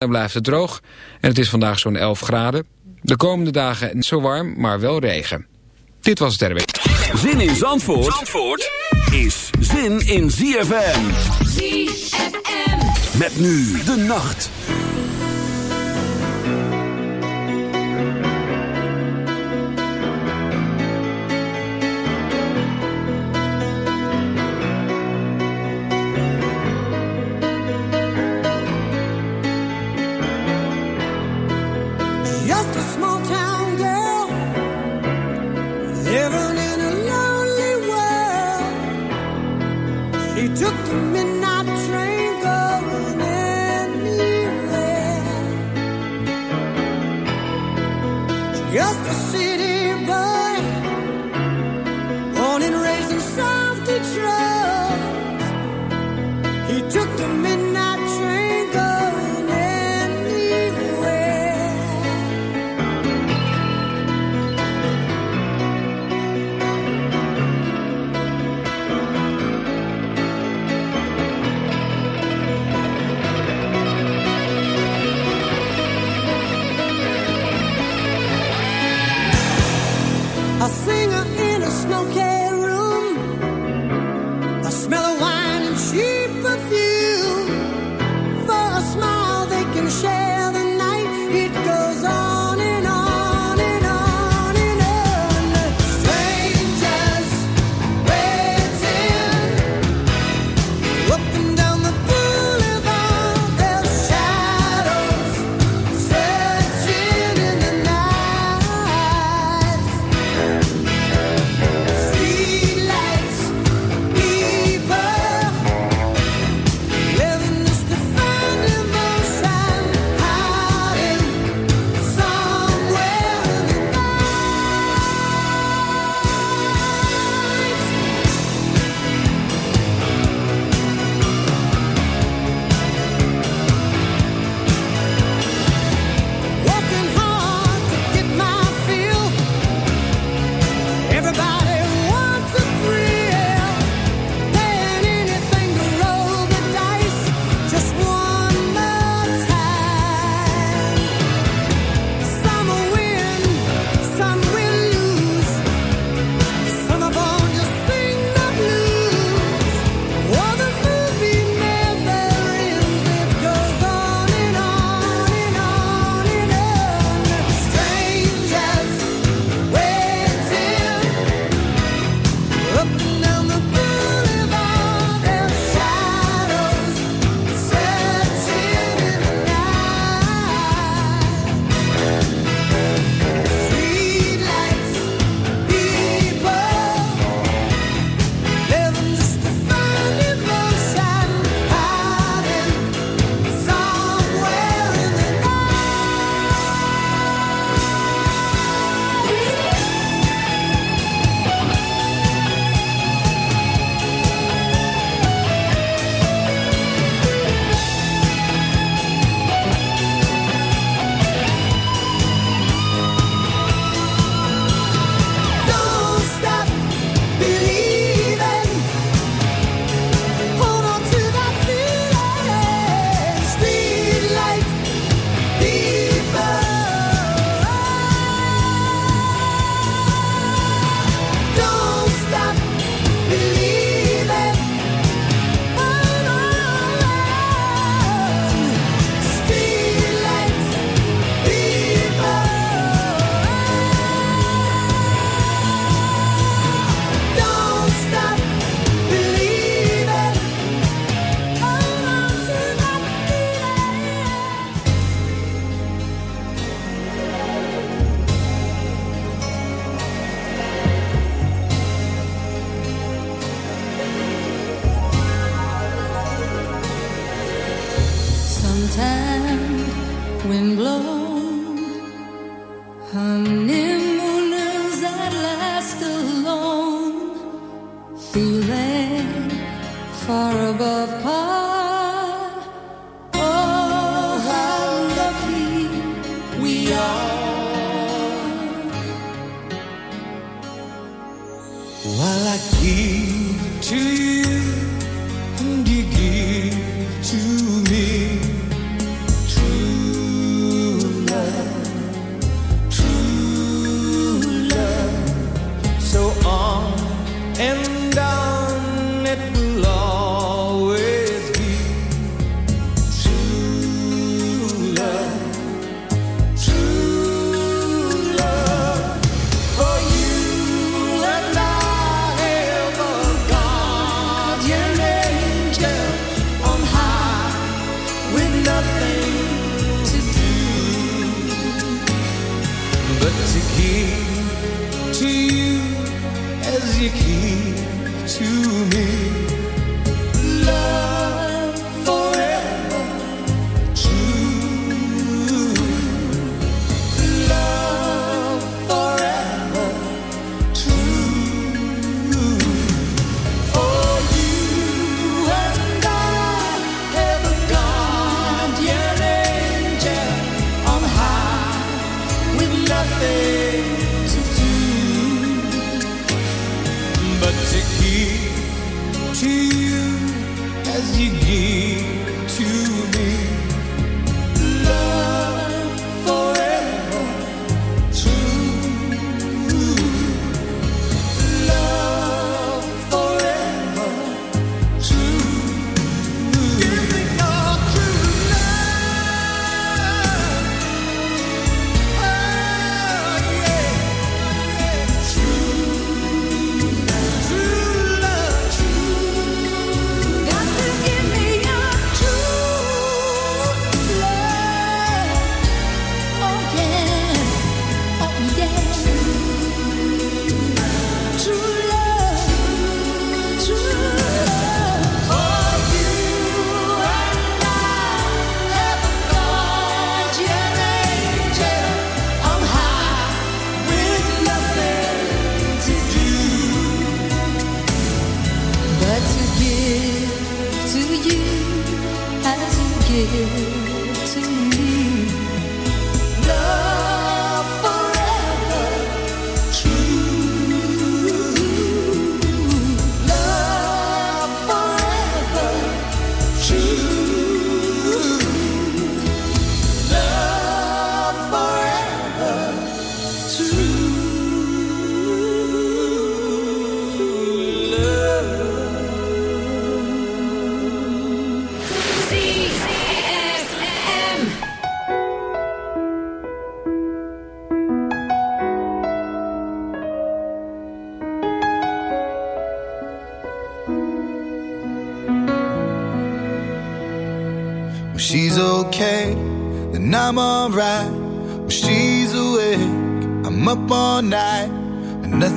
En blijft het droog en het is vandaag zo'n 11 graden. De komende dagen niet zo warm, maar wel regen. Dit was het RW. Zin in Zandvoort, Zandvoort is zin in ZFM. ZFM. Met nu de nacht. to me.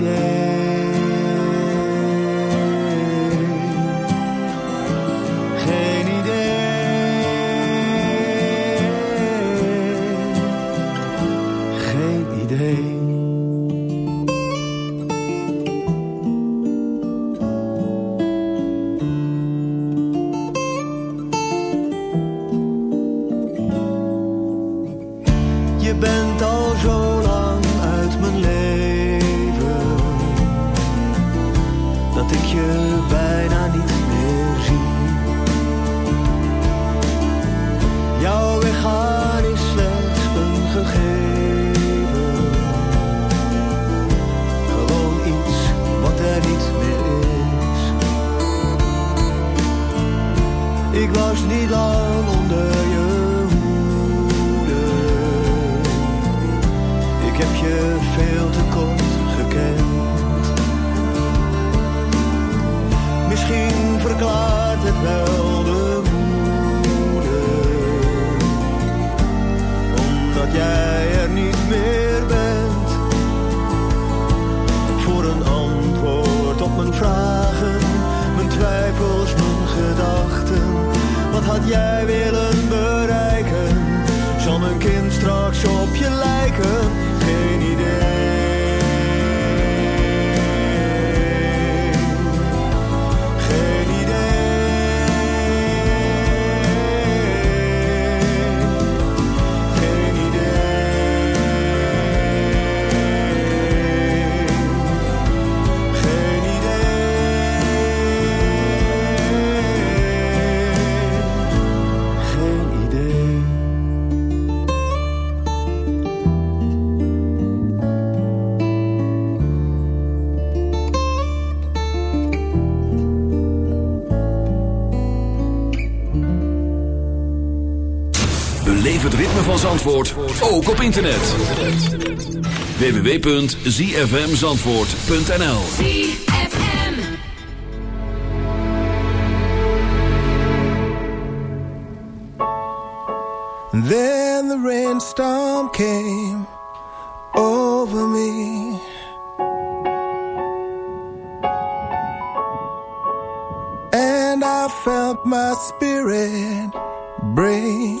day. Yeah. Zandvoort ook op internet. www.zfmzandvoort.nl Then the rainstorm came over me. And I felt my spirit break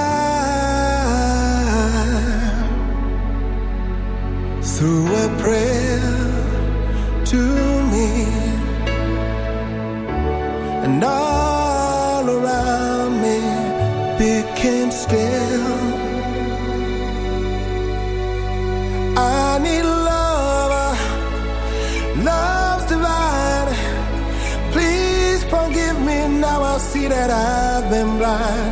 became still. I need love, love's divine. Please forgive me now. I see that I've been blind.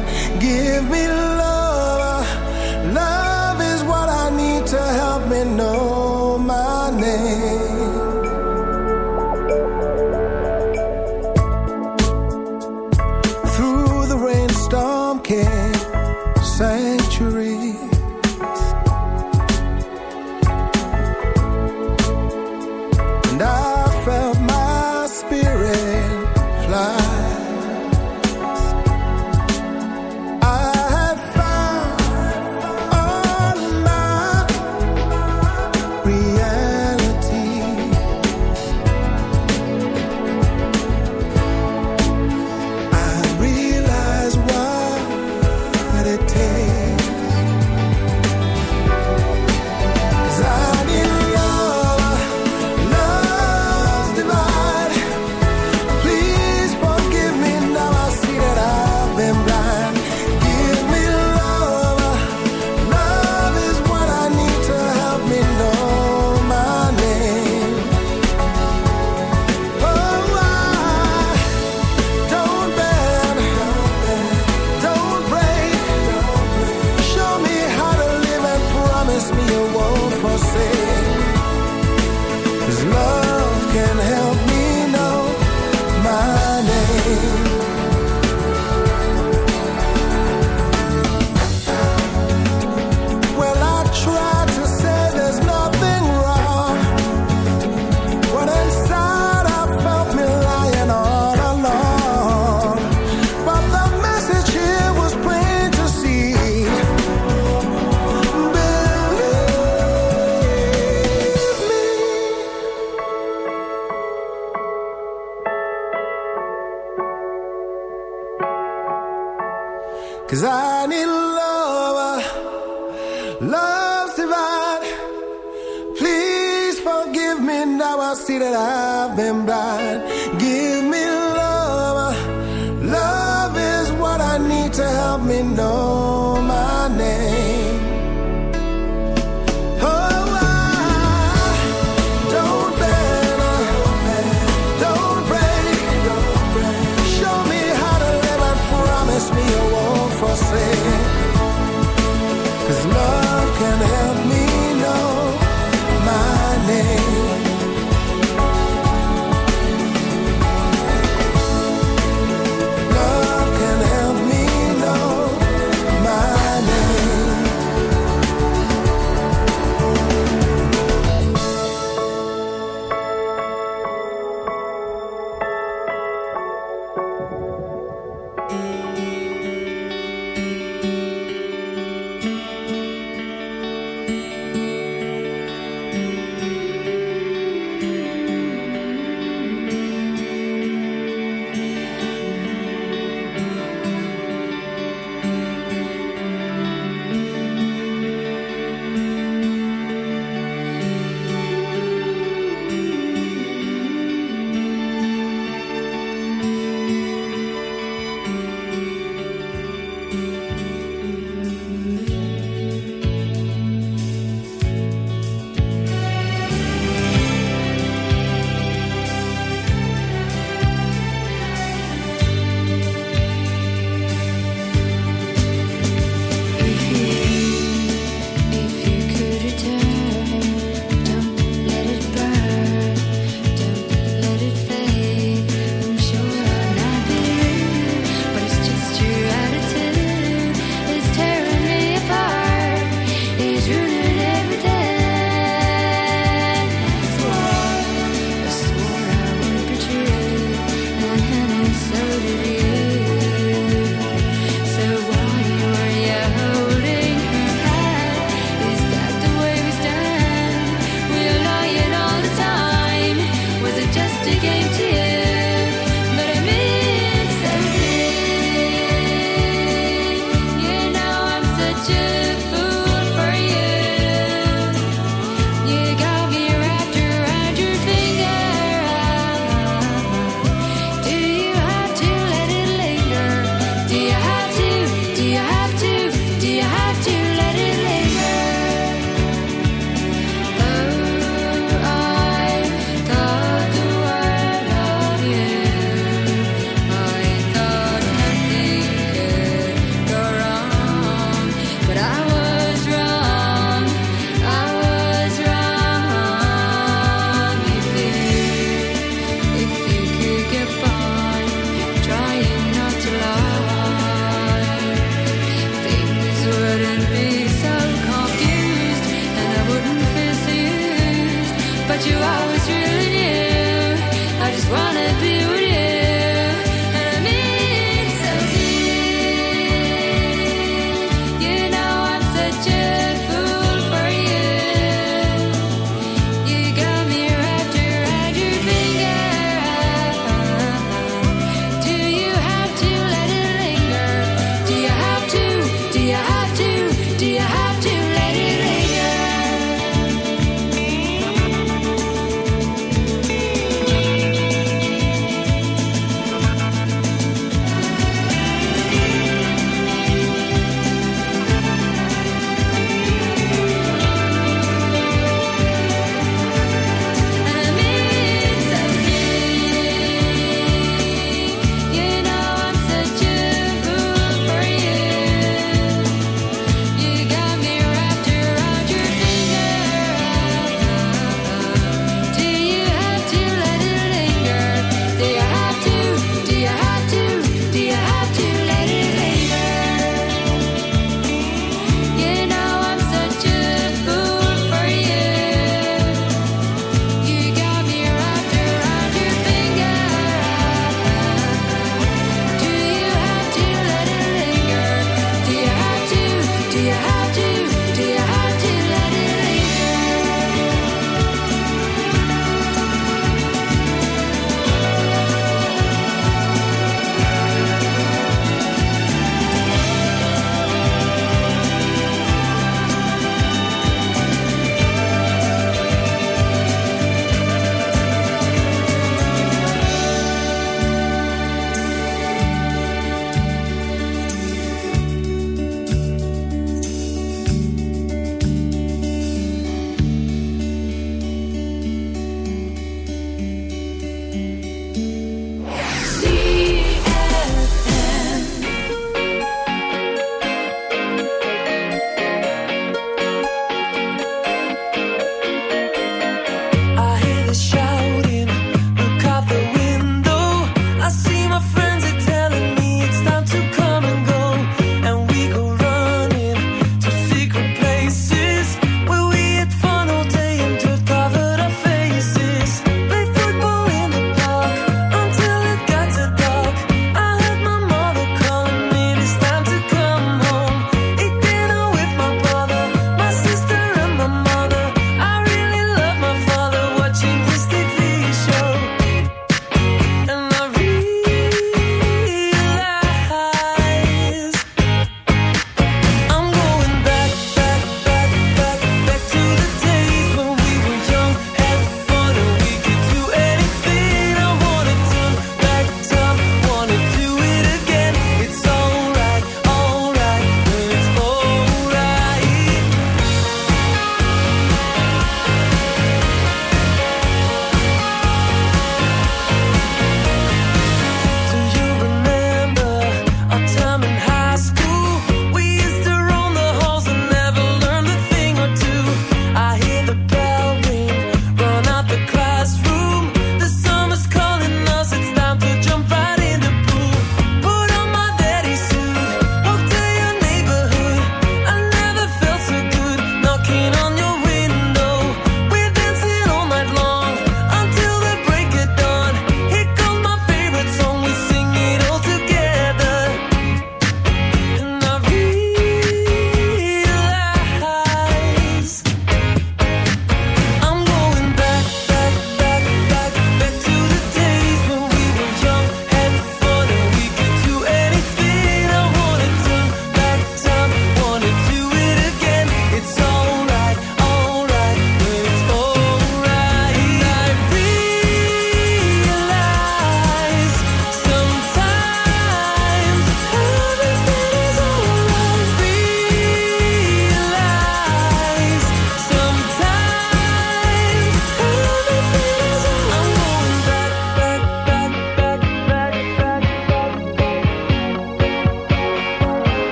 but you always really knew. I just wanna be with you.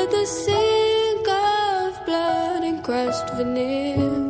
At the sink of blood and crushed veneer.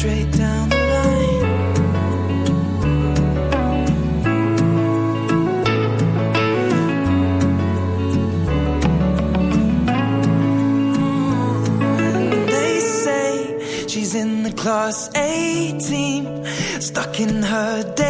straight down the line. They say she's in the class 18, stuck in her day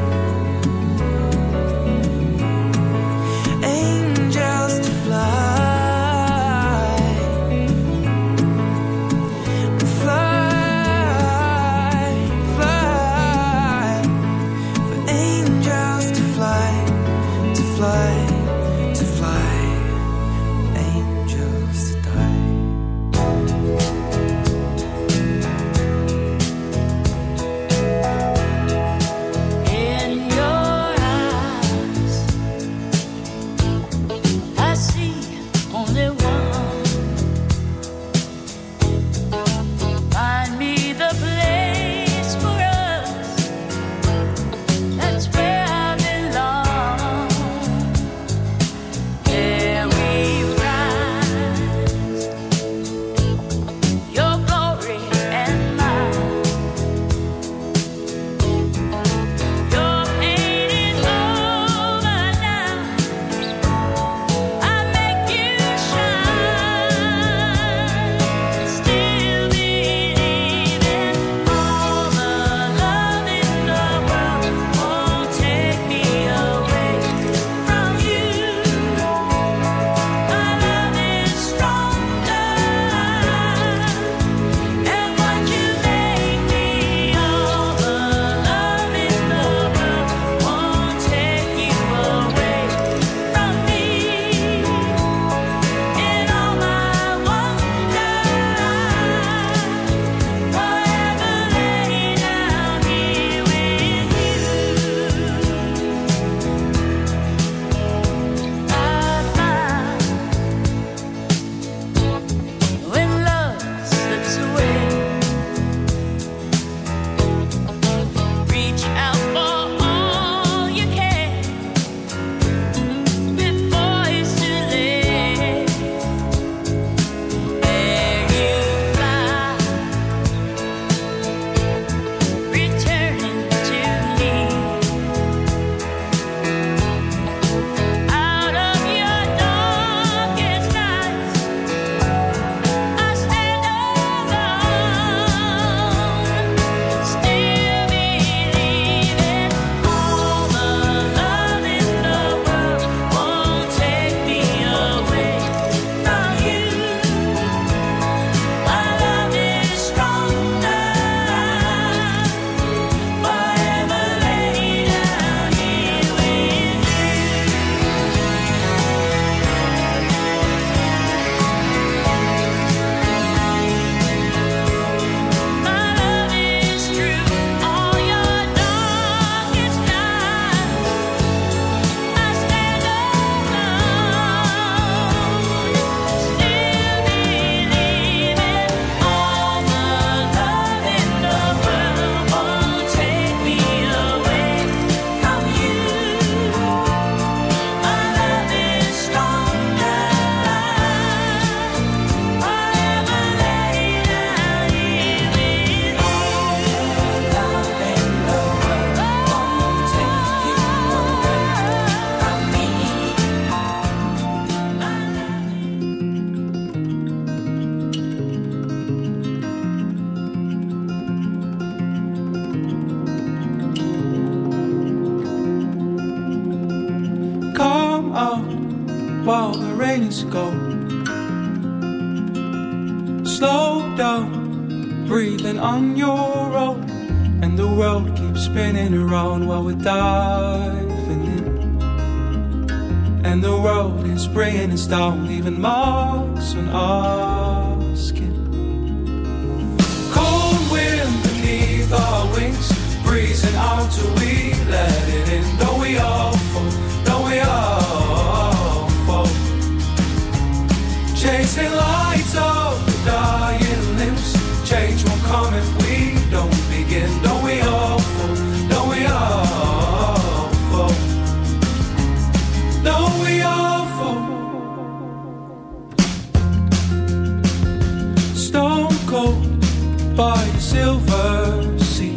By the silver sea.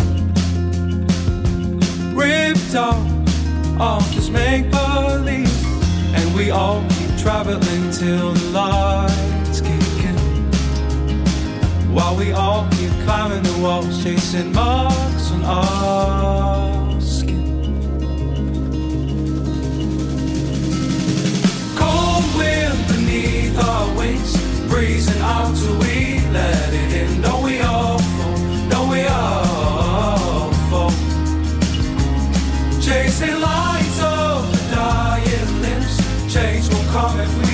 Ripped off off this make believe. And we all keep traveling till the lights kick in. While we all keep climbing the walls, chasing marks on our skin. Cold wind beneath our wings, breezing out till we let it in. Don't we all Chasing lights of the dying limbs. Change will come if we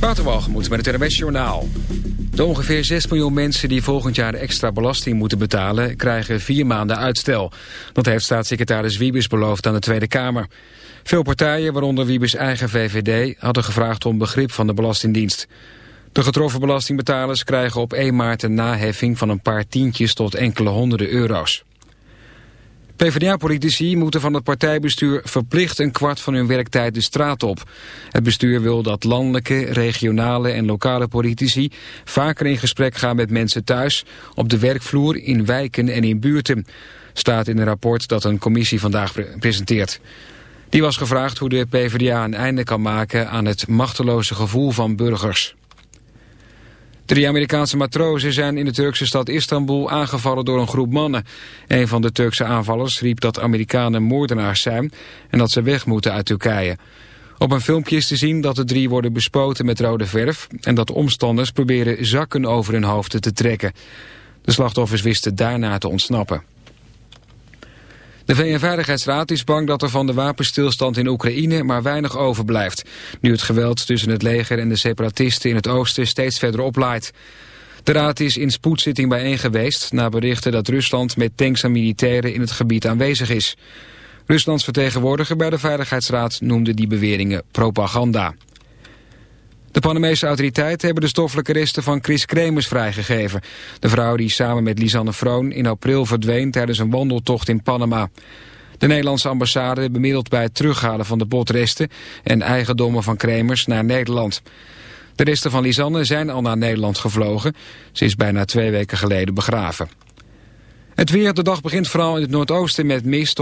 Waterwalgemoed met het NWS Journaal. De ongeveer 6 miljoen mensen die volgend jaar extra belasting moeten betalen... krijgen vier maanden uitstel. Dat heeft staatssecretaris Wiebes beloofd aan de Tweede Kamer. Veel partijen, waaronder Wiebes eigen VVD... hadden gevraagd om begrip van de Belastingdienst. De getroffen belastingbetalers krijgen op 1 maart een naheffing... van een paar tientjes tot enkele honderden euro's. PvdA-politici moeten van het partijbestuur verplicht een kwart van hun werktijd de straat op. Het bestuur wil dat landelijke, regionale en lokale politici vaker in gesprek gaan met mensen thuis, op de werkvloer, in wijken en in buurten. Staat in een rapport dat een commissie vandaag pre- presenteert. Die was gevraagd hoe de PvdA een einde kan maken aan het machteloze gevoel van burgers. Drie Amerikaanse matrozen zijn in de Turkse stad Istanbul aangevallen door een groep mannen. Een van de Turkse aanvallers riep dat Amerikanen moordenaars zijn en dat ze weg moeten uit Turkije. Op een filmpje is te zien dat de drie worden bespoten met rode verf en dat omstanders proberen zakken over hun hoofden te trekken. De slachtoffers wisten daarna te ontsnappen. De VN-veiligheidsraad is bang dat er van de wapenstilstand in Oekraïne maar weinig overblijft. Nu het geweld tussen het leger en de separatisten in het oosten steeds verder oplaait. De raad is in spoedzitting bijeen geweest na berichten dat Rusland met tanks en militairen in het gebied aanwezig is. Ruslands vertegenwoordiger bij de Veiligheidsraad noemde die beweringen propaganda. De Panamese autoriteiten hebben de stoffelijke resten van Chris Kremers vrijgegeven. De vrouw die samen met Lisanne Froon in april verdween tijdens een wandeltocht in Panama. De Nederlandse ambassade bemiddelt bij het terughalen van de botresten en eigendommen van Kremers naar Nederland. De resten van Lisanne zijn al naar Nederland gevlogen. Ze is bijna twee weken geleden begraven. Het weer, de dag begint vooral in het noordoosten met mist.